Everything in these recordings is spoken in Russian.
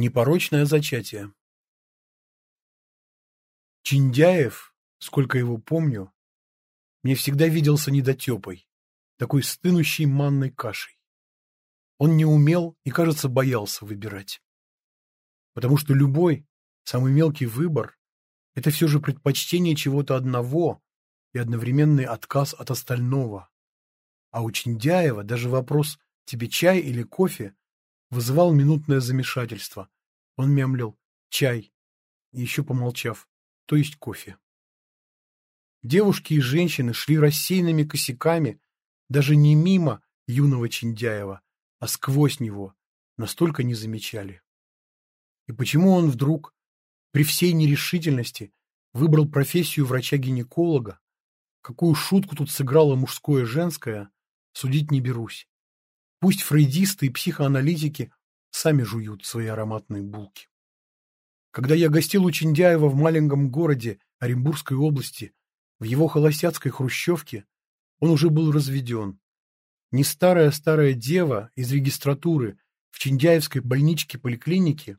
Непорочное зачатие. Чиндяев, сколько его помню, мне всегда виделся недотепой, такой стынущей манной кашей. Он не умел и, кажется, боялся выбирать. Потому что любой, самый мелкий выбор – это все же предпочтение чего-то одного и одновременный отказ от остального. А у Чиндяева даже вопрос «тебе чай или кофе» вызывал минутное замешательство. Он мямлил «чай», еще помолчав, то есть кофе. Девушки и женщины шли рассеянными косяками, даже не мимо юного Чиндяева, а сквозь него, настолько не замечали. И почему он вдруг, при всей нерешительности, выбрал профессию врача-гинеколога, какую шутку тут сыграло мужское и женское, судить не берусь. Пусть фрейдисты и психоаналитики сами жуют свои ароматные булки. Когда я гостил у Чиндяева в маленьком городе Оренбургской области, в его холостяцкой хрущевке, он уже был разведен. Не старая-старая дева из регистратуры в Чиндяевской больничке-поликлинике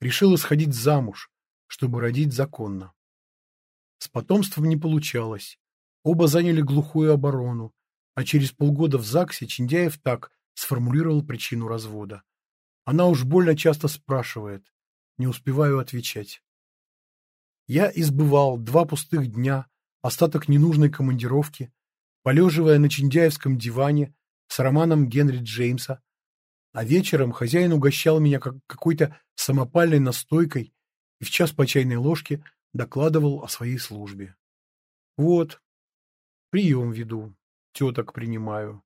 решила сходить замуж, чтобы родить законно. С потомством не получалось. Оба заняли глухую оборону, а через полгода в ЗАГСе Чиндяев так сформулировал причину развода. Она уж больно часто спрашивает. Не успеваю отвечать. Я избывал два пустых дня, остаток ненужной командировки, полеживая на Чиндяевском диване с романом Генри Джеймса, а вечером хозяин угощал меня как какой-то самопальной настойкой и в час по чайной ложке докладывал о своей службе. Вот, прием веду, теток принимаю.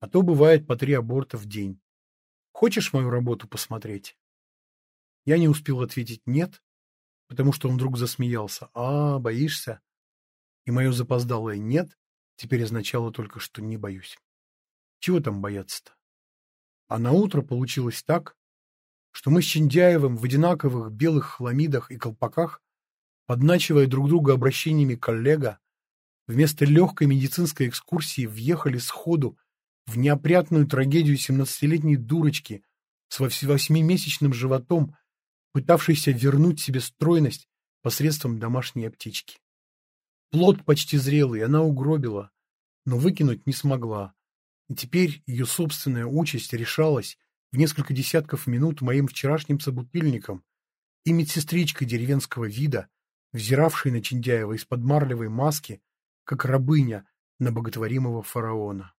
А то бывает по три аборта в день. Хочешь мою работу посмотреть? Я не успел ответить «нет», потому что он вдруг засмеялся. «А, боишься?» И мое запоздалое «нет» теперь означало только, что не боюсь. Чего там бояться-то? А на утро получилось так, что мы с Чиндяевым в одинаковых белых хламидах и колпаках, подначивая друг друга обращениями коллега, вместо легкой медицинской экскурсии въехали сходу в неопрятную трагедию семнадцатилетней дурочки с восьмимесячным животом, пытавшейся вернуть себе стройность посредством домашней аптечки. Плод почти зрелый она угробила, но выкинуть не смогла, и теперь ее собственная участь решалась в несколько десятков минут моим вчерашним собутыльником и медсестричкой деревенского вида, взиравшей на Чиндяева из-под марлевой маски, как рабыня на боготворимого фараона.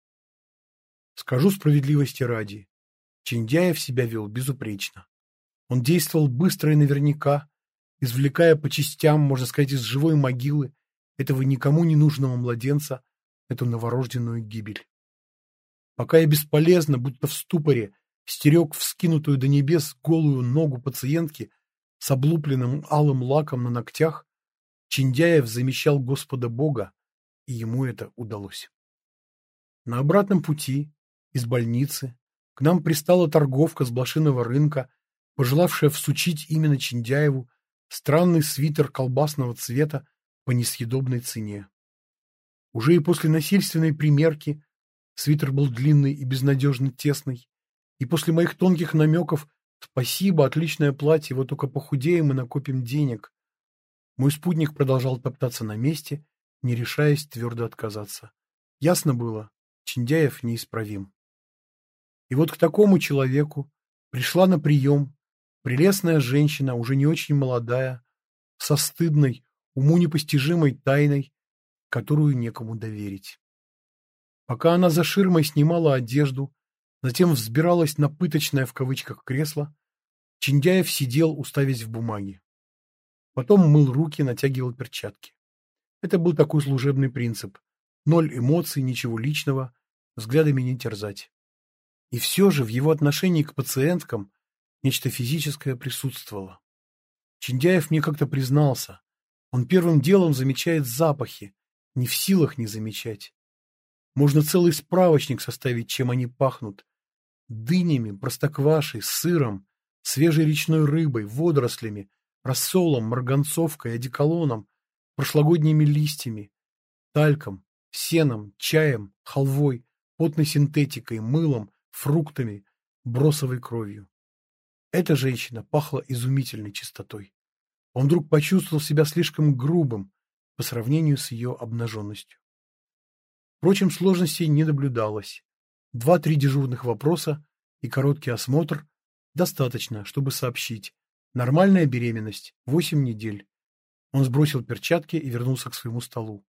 Скажу справедливости ради, Чиндяев себя вел безупречно. Он действовал быстро и наверняка, извлекая по частям, можно сказать, из живой могилы этого никому не нужного младенца, эту новорожденную гибель. Пока я бесполезно, будто в ступоре, стерег вскинутую до небес голую ногу пациентки с облупленным алым лаком на ногтях, Чиндяев замещал Господа Бога, и ему это удалось. На обратном пути из больницы, к нам пристала торговка с блошиного рынка, пожелавшая всучить именно Чиндяеву странный свитер колбасного цвета по несъедобной цене. Уже и после насильственной примерки свитер был длинный и безнадежно тесный, и после моих тонких намеков «Спасибо, отличное платье, вот только похудеем и накопим денег», мой спутник продолжал топтаться на месте, не решаясь твердо отказаться. Ясно было, Чиндяев неисправим. И вот к такому человеку пришла на прием прелестная женщина, уже не очень молодая, со стыдной, уму непостижимой тайной, которую некому доверить. Пока она за ширмой снимала одежду, затем взбиралась на пыточное в кавычках кресло, Чиндяев сидел, уставясь в бумаги. Потом мыл руки, натягивал перчатки. Это был такой служебный принцип. Ноль эмоций, ничего личного, взглядами не терзать. И все же в его отношении к пациенткам нечто физическое присутствовало. Чиндяев мне как-то признался. Он первым делом замечает запахи, не в силах не замечать. Можно целый справочник составить, чем они пахнут. Дынями, простоквашей, сыром, свежей речной рыбой, водорослями, рассолом, марганцовкой, одеколоном, прошлогодними листьями, тальком, сеном, чаем, халвой, потной синтетикой, мылом, фруктами, бросовой кровью. Эта женщина пахла изумительной чистотой. Он вдруг почувствовал себя слишком грубым по сравнению с ее обнаженностью. Впрочем, сложностей не наблюдалось. Два-три дежурных вопроса и короткий осмотр достаточно, чтобы сообщить. Нормальная беременность, восемь недель. Он сбросил перчатки и вернулся к своему столу.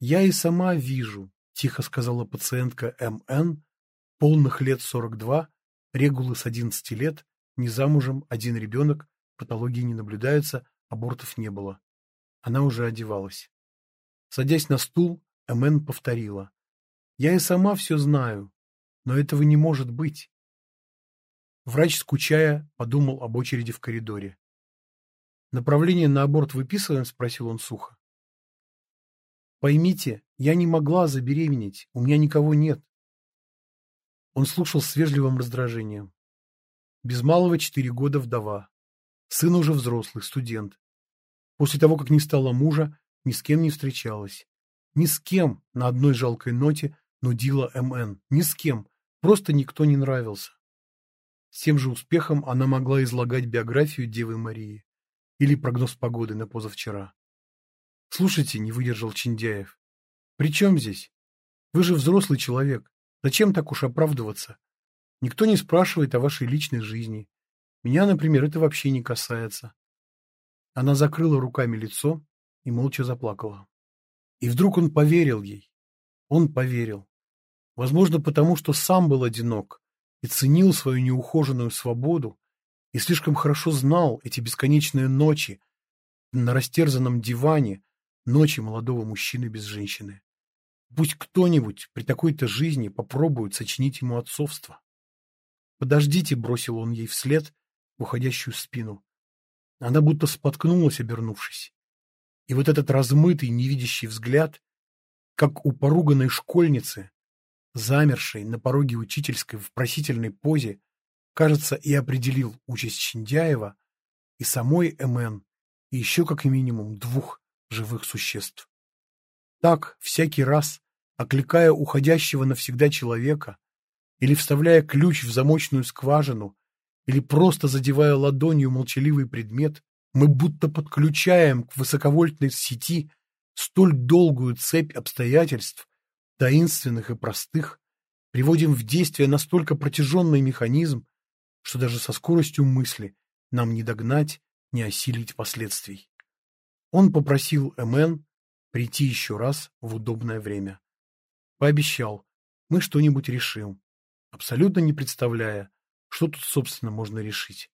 «Я и сама вижу», — тихо сказала пациентка М.Н., полных лет 42, регулы с 11 лет, не замужем, один ребенок, патологии не наблюдается, абортов не было. Она уже одевалась. Садясь на стул, М.Н. повторила. «Я и сама все знаю, но этого не может быть». Врач, скучая, подумал об очереди в коридоре. «Направление на аборт выписываем?» – спросил он сухо. «Поймите, я не могла забеременеть, у меня никого нет». Он слушал с вежливым раздражением. Без малого четыре года вдова. Сын уже взрослый, студент. После того, как не стало мужа, ни с кем не встречалась. Ни с кем на одной жалкой ноте нудила МН. Ни с кем. Просто никто не нравился. С тем же успехом она могла излагать биографию Девы Марии или прогноз погоды на позавчера. «Слушайте», — не выдержал Чиндяев, — «при чем здесь? Вы же взрослый человек. Зачем так уж оправдываться? Никто не спрашивает о вашей личной жизни. Меня, например, это вообще не касается». Она закрыла руками лицо и молча заплакала. И вдруг он поверил ей. Он поверил. Возможно, потому что сам был одинок, и ценил свою неухоженную свободу, и слишком хорошо знал эти бесконечные ночи на растерзанном диване, ночи молодого мужчины без женщины. Пусть кто-нибудь при такой-то жизни попробует сочинить ему отцовство. «Подождите», — бросил он ей вслед в уходящую спину. Она будто споткнулась, обернувшись. И вот этот размытый, невидящий взгляд, как у поруганной школьницы, замерший на пороге учительской в просительной позе, кажется, и определил участь Чиндяева и самой МН, и еще как минимум двух живых существ. Так, всякий раз, окликая уходящего навсегда человека, или вставляя ключ в замочную скважину, или просто задевая ладонью молчаливый предмет, мы будто подключаем к высоковольтной сети столь долгую цепь обстоятельств, таинственных и простых, приводим в действие настолько протяженный механизм, что даже со скоростью мысли нам не догнать, не осилить последствий. Он попросил МН прийти еще раз в удобное время. Пообещал, мы что-нибудь решим, абсолютно не представляя, что тут, собственно, можно решить.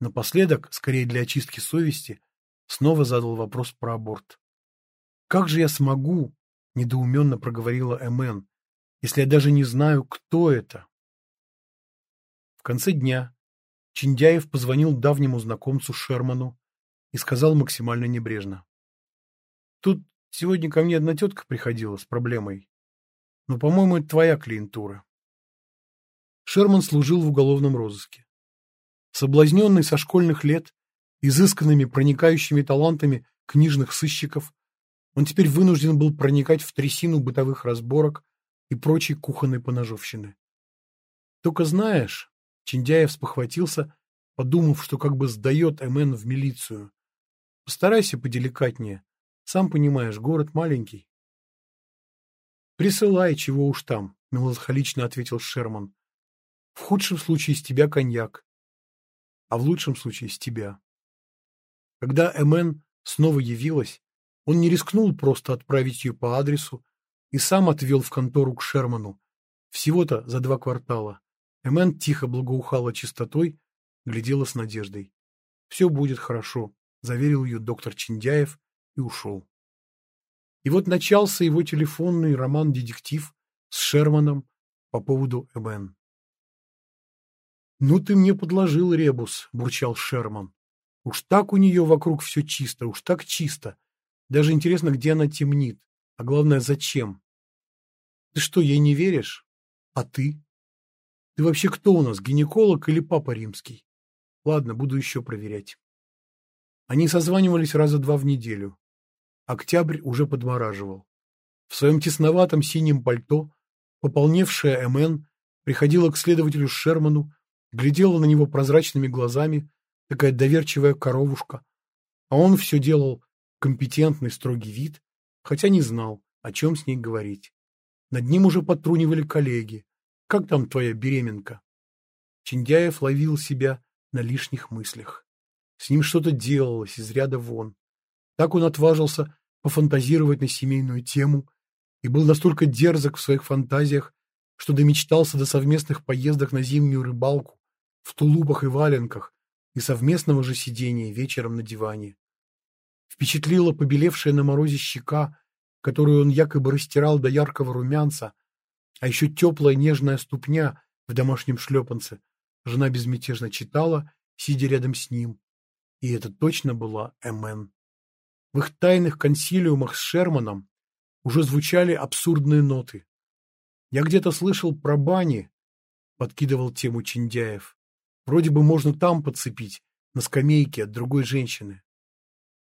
Напоследок, скорее для очистки совести, снова задал вопрос про аборт. «Как же я смогу, недоуменно проговорила МН, если я даже не знаю, кто это. Конце дня Чиндяев позвонил давнему знакомцу Шерману и сказал максимально небрежно. Тут сегодня ко мне одна тетка приходила с проблемой. Но, по-моему, это твоя клиентура. Шерман служил в уголовном розыске. Соблазненный со школьных лет, изысканными проникающими талантами книжных сыщиков, он теперь вынужден был проникать в трясину бытовых разборок и прочей кухонной поножовщины. Только знаешь, Чиндяев спохватился, подумав, что как бы сдает МН в милицию. Постарайся поделикатнее. Сам понимаешь, город маленький. Присылай, чего уж там, меланхолично ответил Шерман. В худшем случае с тебя коньяк, а в лучшем случае с тебя. Когда МН снова явилась, он не рискнул просто отправить ее по адресу и сам отвел в контору к Шерману. Всего-то за два квартала. Эмен тихо благоухала чистотой, глядела с надеждой. «Все будет хорошо», — заверил ее доктор Чиндяев и ушел. И вот начался его телефонный роман-детектив с Шерманом по поводу Эмен. «Ну ты мне подложил ребус», — бурчал Шерман. «Уж так у нее вокруг все чисто, уж так чисто. Даже интересно, где она темнит. А главное, зачем? Ты что, ей не веришь? А ты? Ты вообще кто у нас, гинеколог или папа римский? Ладно, буду еще проверять. Они созванивались раза два в неделю. Октябрь уже подмораживал. В своем тесноватом синем пальто пополневшая МН приходила к следователю Шерману глядела на него прозрачными глазами, такая доверчивая коровушка, а он все делал компетентный строгий вид, хотя не знал, о чем с ней говорить. Над ним уже потрунивали коллеги. «Как там твоя беременка?» Чиндяев ловил себя на лишних мыслях. С ним что-то делалось из ряда вон. Так он отважился пофантазировать на семейную тему и был настолько дерзок в своих фантазиях, что домечтался до совместных поездок на зимнюю рыбалку в тулупах и валенках и совместного же сидения вечером на диване. Впечатлила побелевшая на морозе щека, которую он якобы растирал до яркого румянца, а еще теплая нежная ступня в домашнем шлепанце. Жена безмятежно читала, сидя рядом с ним. И это точно была Эмен. В их тайных консилиумах с Шерманом уже звучали абсурдные ноты. Я где-то слышал про бани, подкидывал тему Чиндяев. Вроде бы можно там подцепить, на скамейке от другой женщины.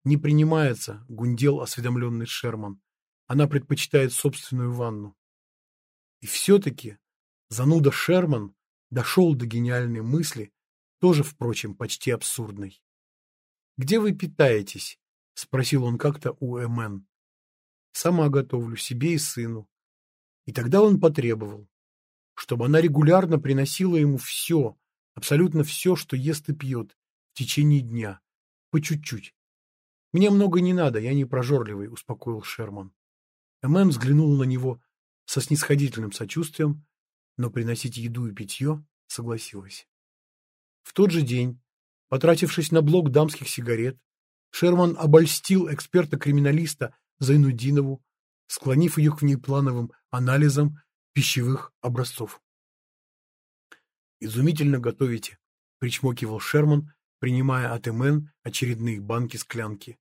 Не принимается, гундел осведомленный Шерман. Она предпочитает собственную ванну. И все-таки зануда Шерман дошел до гениальной мысли, тоже, впрочем, почти абсурдной. «Где вы питаетесь?» — спросил он как-то у Эмен. «Сама готовлю себе и сыну». И тогда он потребовал, чтобы она регулярно приносила ему все, абсолютно все, что ест и пьет в течение дня, по чуть-чуть. «Мне много не надо, я не прожорливый», — успокоил Шерман. Эмен взглянул на него со снисходительным сочувствием, но приносить еду и питье согласилась. В тот же день, потратившись на блок дамских сигарет, Шерман обольстил эксперта-криминалиста Зайнудинову, склонив ее к внеплановым анализам пищевых образцов. «Изумительно готовите», — причмокивал Шерман, принимая от Эмен очередные банки-склянки.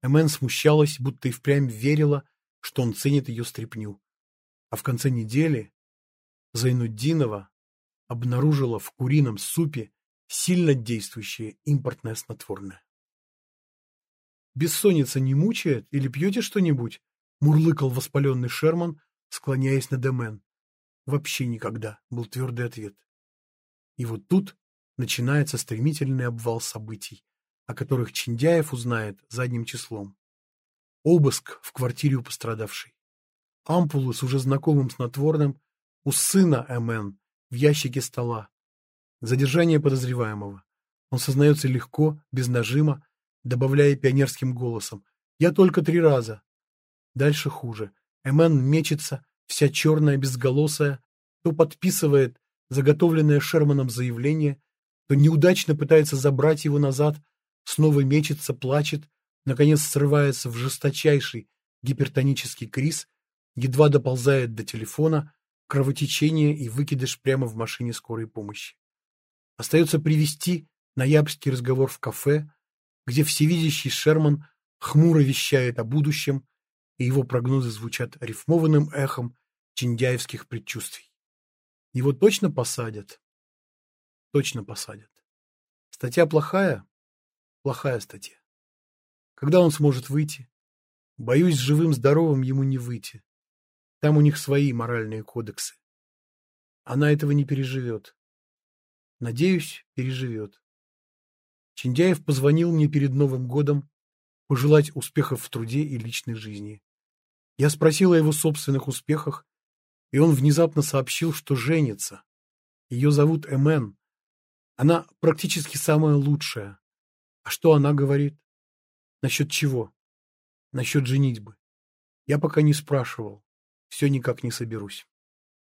Эмен смущалась, будто и впрямь верила, что он ценит ее стряпню. А в конце недели Зайнуддинова обнаружила в курином супе сильно действующее импортное снотворное. «Бессонница не мучает? Или пьете что-нибудь?» — мурлыкал воспаленный Шерман, склоняясь над Эмен. «Вообще никогда», — был твердый ответ. И вот тут начинается стремительный обвал событий, о которых Чиндяев узнает задним числом. Обыск в квартире у пострадавшей. Ампулы с уже знакомым снотворным у сына МН в ящике стола. Задержание подозреваемого. Он сознается легко, без нажима, добавляя пионерским голосом. «Я только три раза». Дальше хуже. МН мечется, вся черная, безголосая, то подписывает заготовленное Шерманом заявление, то неудачно пытается забрать его назад, снова мечется, плачет, наконец срывается в жесточайший гипертонический криз, едва доползает до телефона, кровотечение и выкидыш прямо в машине скорой помощи. Остается привести ноябрьский разговор в кафе, где всевидящий Шерман хмуро вещает о будущем, и его прогнозы звучат рифмованным эхом чиндяевских предчувствий. Его точно посадят? Точно посадят. Статья плохая? Плохая статья. Когда он сможет выйти? Боюсь, живым-здоровым ему не выйти. Там у них свои моральные кодексы. Она этого не переживет. Надеюсь, переживет. Чиндяев позвонил мне перед Новым годом пожелать успехов в труде и личной жизни. Я спросил о его собственных успехах, и он внезапно сообщил, что женится. Ее зовут Эмен. Она практически самая лучшая. А что она говорит? Насчет чего? Насчет женитьбы. Я пока не спрашивал. Все никак не соберусь.